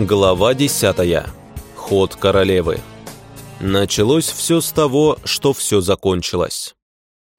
Глава 10. Ход королевы. Началось все с того, что все закончилось.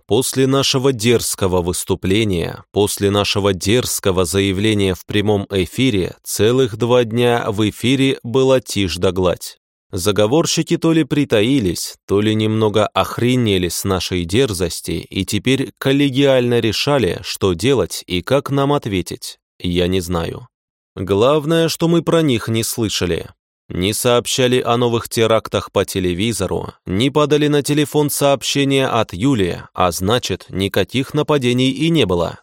После нашего дерзкого выступления, после нашего дерзкого заявления в прямом эфире, целых два дня в эфире была тишь да гладь. Заговорщики то ли притаились, то ли немного охренели с нашей дерзости и теперь коллегиально решали, что делать и как нам ответить. Я не знаю. Главное, что мы про них не слышали. Не сообщали о новых терактах по телевизору, не подали на телефон сообщения от Юлии, а значит, никаких нападений и не было.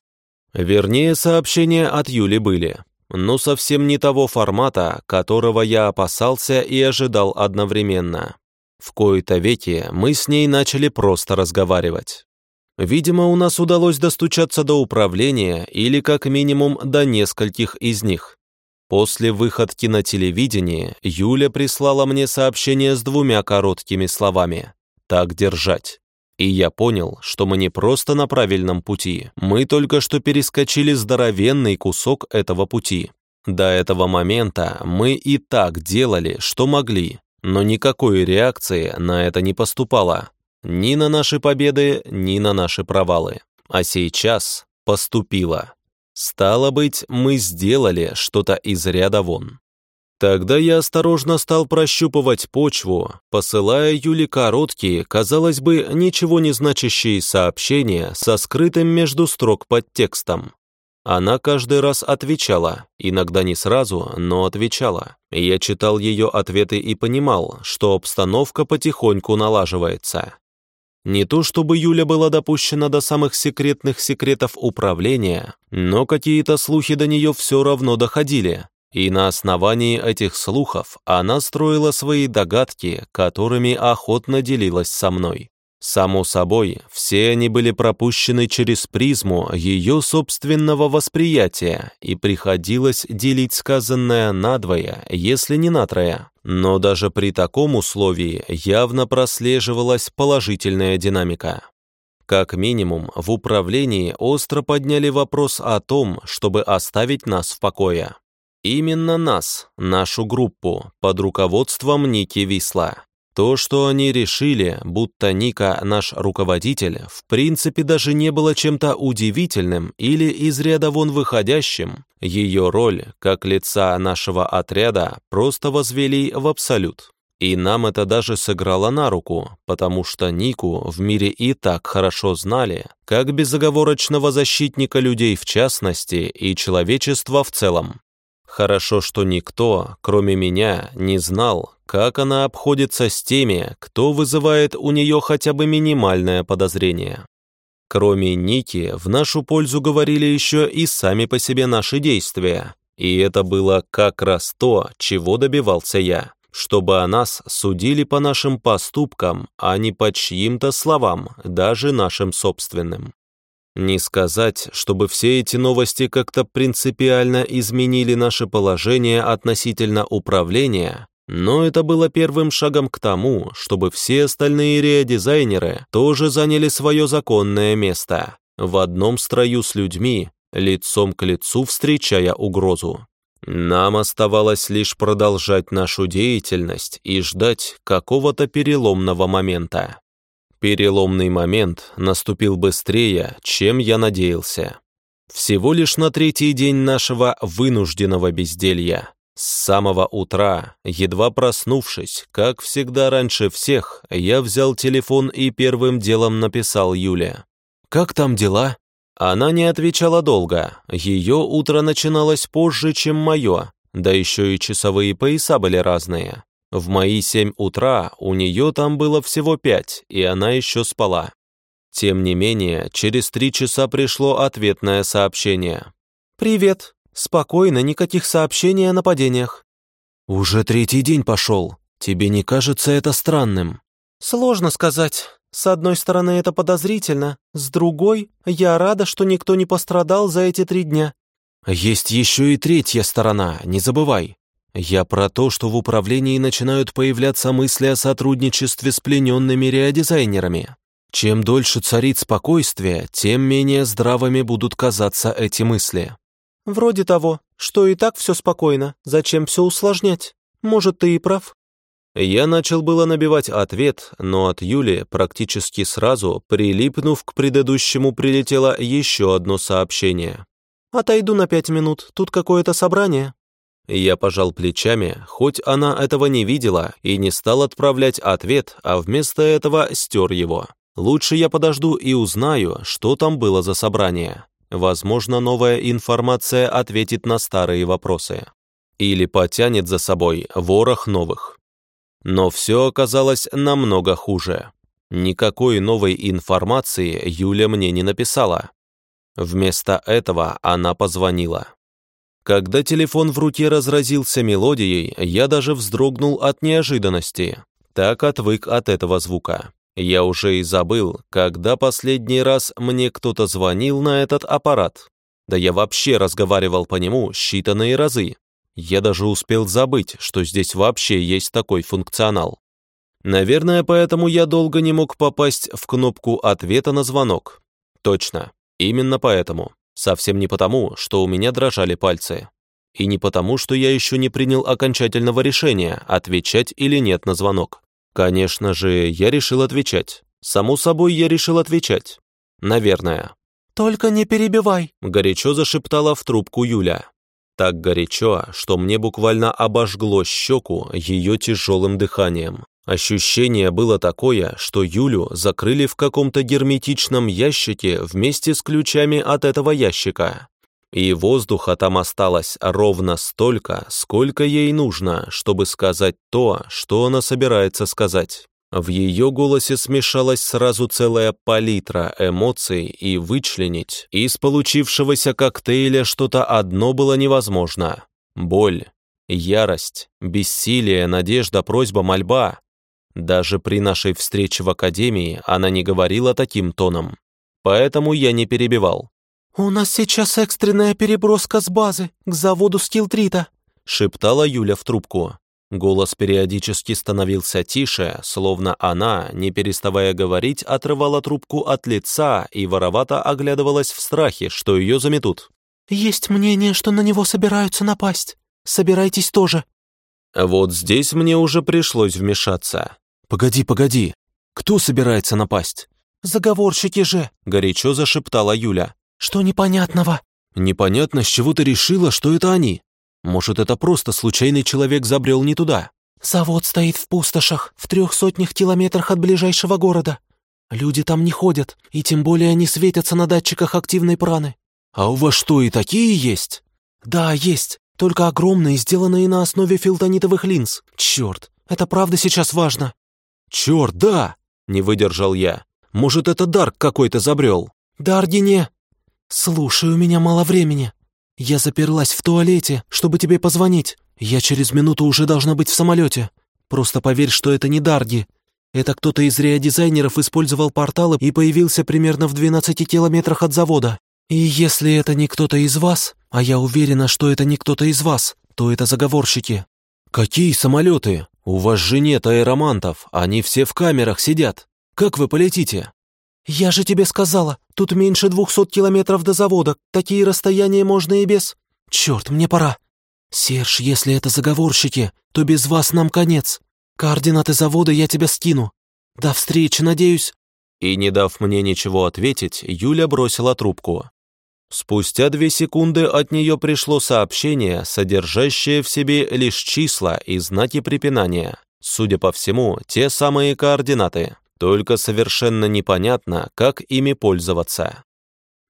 Вернее, сообщения от Юли были, но совсем не того формата, которого я опасался и ожидал одновременно. В кои-то веки мы с ней начали просто разговаривать. Видимо, у нас удалось достучаться до управления или как минимум до нескольких из них. После выходки на телевидении Юля прислала мне сообщение с двумя короткими словами «Так держать». И я понял, что мы не просто на правильном пути, мы только что перескочили здоровенный кусок этого пути. До этого момента мы и так делали, что могли, но никакой реакции на это не поступало. Ни на наши победы, ни на наши провалы. А сейчас поступило. Стало быть, мы сделали что-то из ряда вон. Тогда я осторожно стал прощупывать почву, посылая Юле короткие, казалось бы, ничего не значащие сообщения со скрытым между строк подтекстом. Она каждый раз отвечала, иногда не сразу, но отвечала. Я читал ее ответы и понимал, что обстановка потихоньку налаживается. Не то чтобы Юля была допущена до самых секретных секретов управления, но какие-то слухи до нее все равно доходили, и на основании этих слухов она строила свои догадки, которыми охотно делилась со мной. Само собой, все они были пропущены через призму ее собственного восприятия, и приходилось делить сказанное надвое, если не натрое. Но даже при таком условии явно прослеживалась положительная динамика. Как минимум, в управлении остро подняли вопрос о том, чтобы оставить нас в покое. Именно нас, нашу группу, под руководством Ники Висла. То, что они решили, будто Ника наш руководитель, в принципе даже не было чем-то удивительным или из ряда вон выходящим. Ее роль, как лица нашего отряда, просто возвели в абсолют. И нам это даже сыграло на руку, потому что Нику в мире и так хорошо знали, как безоговорочного защитника людей в частности и человечества в целом. Хорошо, что никто, кроме меня, не знал, как она обходится с теми, кто вызывает у нее хотя бы минимальное подозрение. Кроме Ники, в нашу пользу говорили еще и сами по себе наши действия, и это было как раз то, чего добивался я, чтобы о нас судили по нашим поступкам, а не по чьим-то словам, даже нашим собственным. Не сказать, чтобы все эти новости как-то принципиально изменили наше положение относительно управления, но это было первым шагом к тому, чтобы все остальные реодизайнеры тоже заняли свое законное место, в одном строю с людьми, лицом к лицу встречая угрозу. Нам оставалось лишь продолжать нашу деятельность и ждать какого-то переломного момента. Переломный момент наступил быстрее, чем я надеялся. Всего лишь на третий день нашего вынужденного безделья. С самого утра, едва проснувшись, как всегда раньше всех, я взял телефон и первым делом написал Юле. «Как там дела?» Она не отвечала долго, ее утро начиналось позже, чем мое, да еще и часовые пояса были разные. В мои семь утра у нее там было всего пять, и она еще спала. Тем не менее, через три часа пришло ответное сообщение. «Привет. Спокойно, никаких сообщений о нападениях». «Уже третий день пошел. Тебе не кажется это странным?» «Сложно сказать. С одной стороны, это подозрительно. С другой, я рада, что никто не пострадал за эти три дня». «Есть еще и третья сторона, не забывай. Я про то, что в управлении начинают появляться мысли о сотрудничестве с плененными реодизайнерами. Чем дольше царит спокойствие, тем менее здравыми будут казаться эти мысли. Вроде того. что и так все спокойно, зачем все усложнять? Может, ты и прав?» Я начал было набивать ответ, но от Юли практически сразу, прилипнув к предыдущему, прилетело еще одно сообщение. «Отойду на пять минут, тут какое-то собрание». Я пожал плечами, хоть она этого не видела, и не стал отправлять ответ, а вместо этого стер его. Лучше я подожду и узнаю, что там было за собрание. Возможно, новая информация ответит на старые вопросы. Или потянет за собой ворох новых. Но все оказалось намного хуже. Никакой новой информации Юля мне не написала. Вместо этого она позвонила. Когда телефон в руке разразился мелодией, я даже вздрогнул от неожиданности. Так отвык от этого звука. Я уже и забыл, когда последний раз мне кто-то звонил на этот аппарат. Да я вообще разговаривал по нему считанные разы. Я даже успел забыть, что здесь вообще есть такой функционал. Наверное, поэтому я долго не мог попасть в кнопку ответа на звонок. Точно, именно поэтому. Совсем не потому, что у меня дрожали пальцы. И не потому, что я еще не принял окончательного решения, отвечать или нет на звонок. Конечно же, я решил отвечать. Само собой, я решил отвечать. Наверное. «Только не перебивай», — горячо зашептала в трубку Юля. Так горячо, что мне буквально обожгло щеку ее тяжелым дыханием. Ощущение было такое, что Юлю закрыли в каком-то герметичном ящике вместе с ключами от этого ящика. И воздуха там осталось ровно столько, сколько ей нужно, чтобы сказать то, что она собирается сказать. В ее голосе смешалась сразу целая палитра эмоций, и вычленить из получившегося коктейля что-то одно было невозможно. Боль, ярость, бессилие, надежда, просьба, мольба. Даже при нашей встрече в академии она не говорила таким тоном. Поэтому я не перебивал. «У нас сейчас экстренная переброска с базы к заводу Скилтрита», шептала Юля в трубку. Голос периодически становился тише, словно она, не переставая говорить, отрывала трубку от лица и воровато оглядывалась в страхе, что ее заметут. «Есть мнение, что на него собираются напасть. Собирайтесь тоже». Вот здесь мне уже пришлось вмешаться. «Погоди, погоди. Кто собирается напасть?» «Заговорщики же!» — горячо зашептала Юля. «Что непонятного?» «Непонятно, с чего ты решила, что это они? Может, это просто случайный человек забрел не туда?» «Завод стоит в пустошах, в трех сотнях километрах от ближайшего города. Люди там не ходят, и тем более они светятся на датчиках активной праны». «А у вас что, и такие есть?» «Да, есть, только огромные, сделанные на основе филтонитовых линз. Черт, это правда сейчас важно». «Черт, да!» — не выдержал я. «Может, это Дарк какой-то забрел?» «Дарги не...» «Слушай, у меня мало времени. Я заперлась в туалете, чтобы тебе позвонить. Я через минуту уже должна быть в самолете. Просто поверь, что это не Дарги. Это кто-то из реодизайнеров использовал порталы и появился примерно в 12 километрах от завода. И если это не кто-то из вас, а я уверена, что это не кто-то из вас, то это заговорщики». «Какие самолеты?» «У вас же нет аэромантов, они все в камерах сидят. Как вы полетите?» «Я же тебе сказала, тут меньше двухсот километров до завода, такие расстояния можно и без...» «Черт, мне пора!» «Серж, если это заговорщики, то без вас нам конец. Координаты завода я тебя скину. До встречи, надеюсь». И, не дав мне ничего ответить, Юля бросила трубку. Спустя две секунды от нее пришло сообщение, содержащее в себе лишь числа и знаки препинания. Судя по всему, те самые координаты, только совершенно непонятно, как ими пользоваться.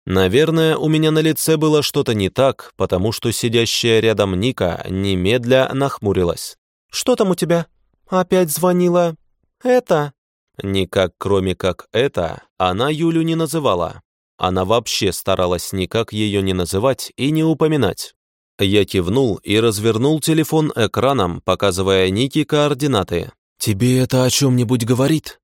Наверное, у меня на лице было что-то не так, потому что сидящая рядом Ника немедля нахмурилась. «Что там у тебя? Опять звонила? Это?» Никак кроме как это, она Юлю не называла. Она вообще старалась никак ее не называть и не упоминать. Я кивнул и развернул телефон экраном, показывая Нике координаты. «Тебе это о чем-нибудь говорит?»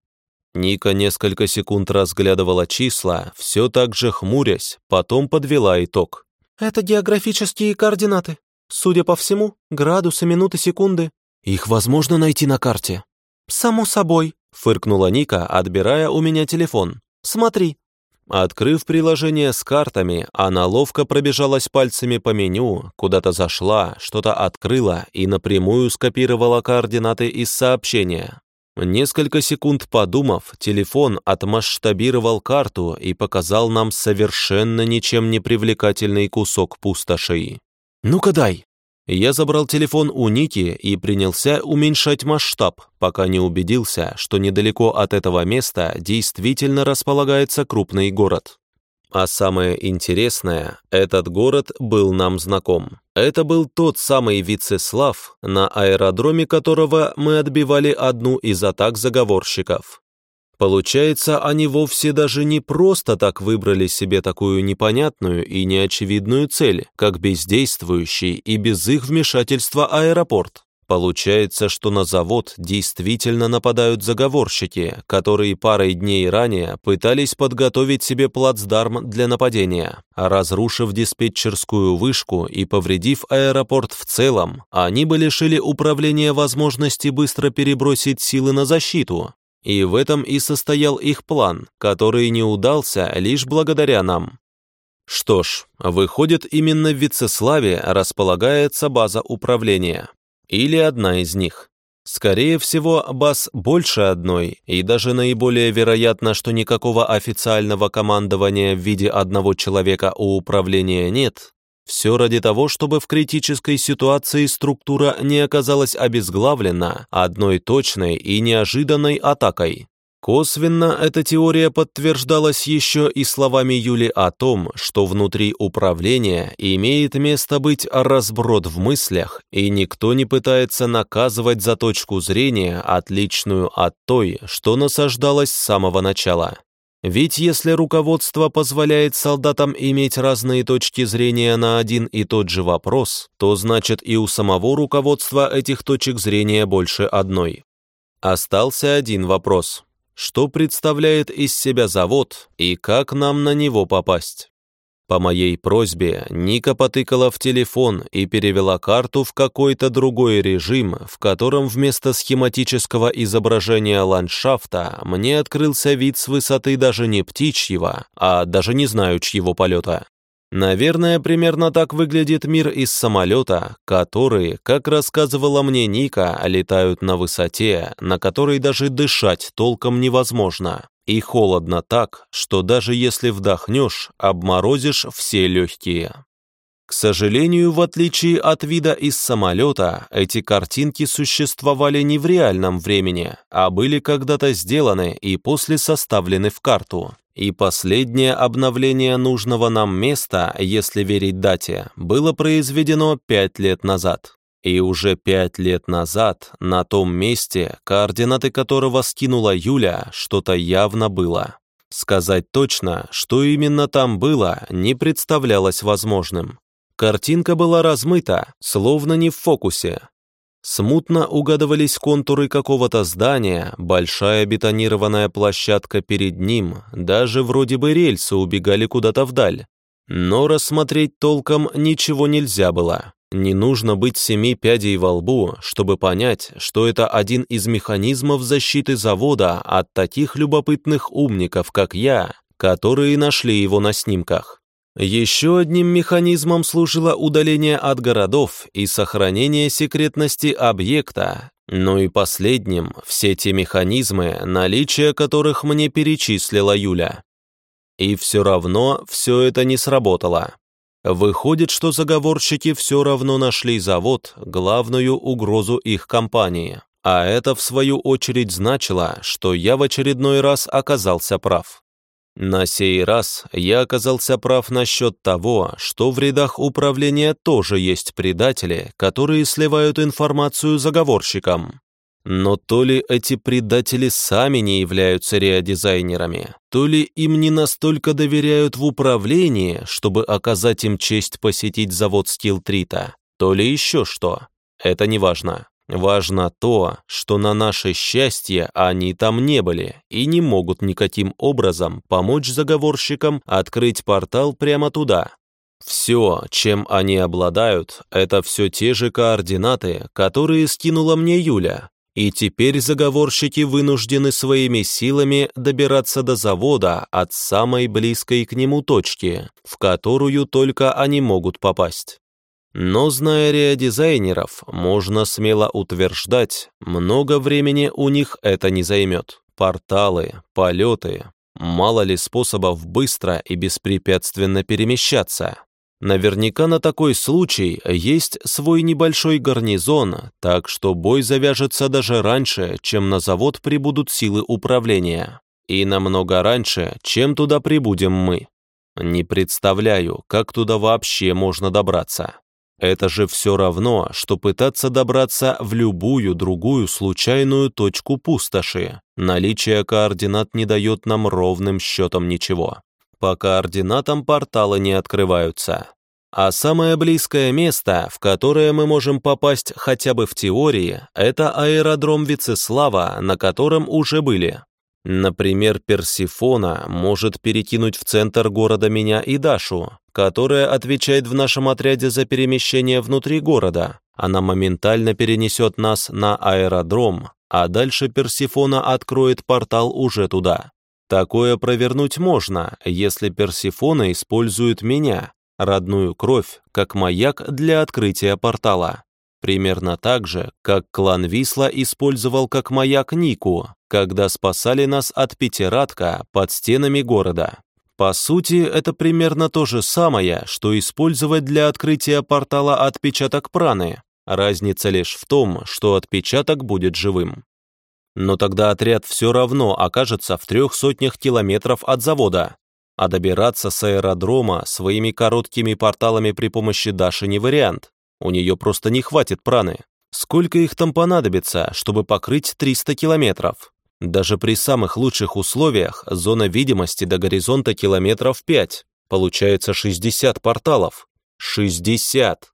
Ника несколько секунд разглядывала числа, все так же хмурясь, потом подвела итог. «Это географические координаты. Судя по всему, градусы, минуты, секунды. Их возможно найти на карте?» «Само собой», — фыркнула Ника, отбирая у меня телефон. «Смотри, Открыв приложение с картами, она ловко пробежалась пальцами по меню, куда-то зашла, что-то открыла и напрямую скопировала координаты из сообщения. Несколько секунд подумав, телефон отмасштабировал карту и показал нам совершенно ничем не привлекательный кусок пустоши. «Ну-ка дай!» Я забрал телефон у Ники и принялся уменьшать масштаб, пока не убедился, что недалеко от этого места действительно располагается крупный город. А самое интересное, этот город был нам знаком. Это был тот самый Вицеслав, на аэродроме которого мы отбивали одну из атак заговорщиков. Получается, они вовсе даже не просто так выбрали себе такую непонятную и неочевидную цель, как бездействующий и без их вмешательства аэропорт. Получается, что на завод действительно нападают заговорщики, которые парой дней ранее пытались подготовить себе плацдарм для нападения. Разрушив диспетчерскую вышку и повредив аэропорт в целом, они бы лишили управления возможности быстро перебросить силы на защиту, и в этом и состоял их план, который не удался лишь благодаря нам. Что ж, выходит, именно в Вицеславе располагается база управления. Или одна из них. Скорее всего, баз больше одной, и даже наиболее вероятно, что никакого официального командования в виде одного человека у управления нет, все ради того, чтобы в критической ситуации структура не оказалась обезглавлена одной точной и неожиданной атакой. Косвенно эта теория подтверждалась еще и словами Юли о том, что внутри управления имеет место быть разброд в мыслях, и никто не пытается наказывать за точку зрения, отличную от той, что насаждалась с самого начала. Ведь если руководство позволяет солдатам иметь разные точки зрения на один и тот же вопрос, то значит и у самого руководства этих точек зрения больше одной. Остался один вопрос. Что представляет из себя завод и как нам на него попасть? По моей просьбе Ника потыкала в телефон и перевела карту в какой-то другой режим, в котором вместо схематического изображения ландшафта мне открылся вид с высоты даже не птичьего, а даже не знаю чьего полета. Наверное, примерно так выглядит мир из самолета, которые, как рассказывала мне Ника, летают на высоте, на которой даже дышать толком невозможно. И холодно так, что даже если вдохнешь, обморозишь все легкие. К сожалению, в отличие от вида из самолета, эти картинки существовали не в реальном времени, а были когда-то сделаны и после составлены в карту. И последнее обновление нужного нам места, если верить дате, было произведено пять лет назад. И уже пять лет назад на том месте, координаты которого скинула Юля, что-то явно было. Сказать точно, что именно там было, не представлялось возможным. Картинка была размыта, словно не в фокусе. Смутно угадывались контуры какого-то здания, большая бетонированная площадка перед ним, даже вроде бы рельсы убегали куда-то вдаль. Но рассмотреть толком ничего нельзя было. Не нужно быть семи пядей во лбу, чтобы понять, что это один из механизмов защиты завода от таких любопытных умников, как я, которые нашли его на снимках. Еще одним механизмом служило удаление от городов и сохранение секретности объекта, ну и последним все те механизмы, наличие которых мне перечислила Юля. И все равно все это не сработало. Выходит, что заговорщики все равно нашли завод, главную угрозу их компании. А это, в свою очередь, значило, что я в очередной раз оказался прав. На сей раз я оказался прав насчет того, что в рядах управления тоже есть предатели, которые сливают информацию заговорщикам. Но то ли эти предатели сами не являются реодизайнерами, то ли им не настолько доверяют в управлении, чтобы оказать им честь посетить завод Стилтрита, то ли еще что. Это не важно. Важно то, что на наше счастье они там не были и не могут никаким образом помочь заговорщикам открыть портал прямо туда. Все, чем они обладают, это все те же координаты, которые скинула мне Юля, И теперь заговорщики вынуждены своими силами добираться до завода от самой близкой к нему точки, в которую только они могут попасть. Но, зная реодизайнеров, можно смело утверждать, много времени у них это не займет. Порталы, полеты, мало ли способов быстро и беспрепятственно перемещаться. Наверняка на такой случай есть свой небольшой гарнизон, так что бой завяжется даже раньше, чем на завод прибудут силы управления. И намного раньше, чем туда прибудем мы. Не представляю, как туда вообще можно добраться. Это же все равно, что пытаться добраться в любую другую случайную точку пустоши. Наличие координат не дает нам ровным счетом ничего. По координатам порталы не открываются. А самое близкое место, в которое мы можем попасть хотя бы в теории, это аэродром Вицеслава, на котором уже были. Например, Персифона может перекинуть в центр города меня и Дашу, которая отвечает в нашем отряде за перемещение внутри города. Она моментально перенесет нас на аэродром, а дальше Персифона откроет портал уже туда. Такое провернуть можно, если Персифона использует меня, родную кровь, как маяк для открытия портала. Примерно так же, как клан Висла использовал как маяк Нику, когда спасали нас от пятирадка под стенами города. По сути, это примерно то же самое, что использовать для открытия портала отпечаток праны. Разница лишь в том, что отпечаток будет живым. Но тогда отряд все равно окажется в трех сотнях километров от завода, а добираться с аэродрома своими короткими порталами при помощи Даши не вариант. У нее просто не хватит праны. Сколько их там понадобится, чтобы покрыть 300 километров? Даже при самых лучших условиях зона видимости до горизонта километров 5. Получается 60 порталов. 60!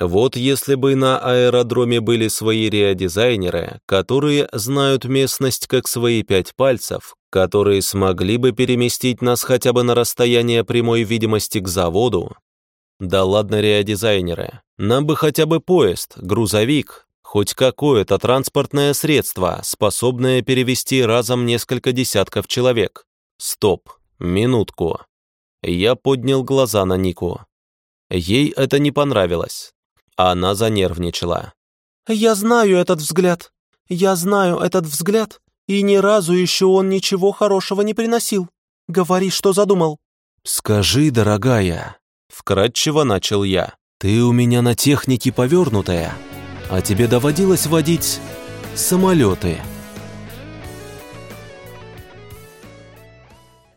Вот если бы на аэродроме были свои реодизайнеры, которые знают местность как свои пять пальцев, которые смогли бы переместить нас хотя бы на расстояние прямой видимости к заводу. Да ладно реодизайнеры, нам бы хотя бы поезд, грузовик, хоть какое-то транспортное средство, способное перевести разом несколько десятков человек. Стоп, минутку. Я поднял глаза на Нику. Ей это не понравилось. Она занервничала. «Я знаю этот взгляд. Я знаю этот взгляд, и ни разу еще он ничего хорошего не приносил. Говори, что задумал». «Скажи, дорогая», — вкратчиво начал я, «ты у меня на технике повернутая, а тебе доводилось водить самолеты?»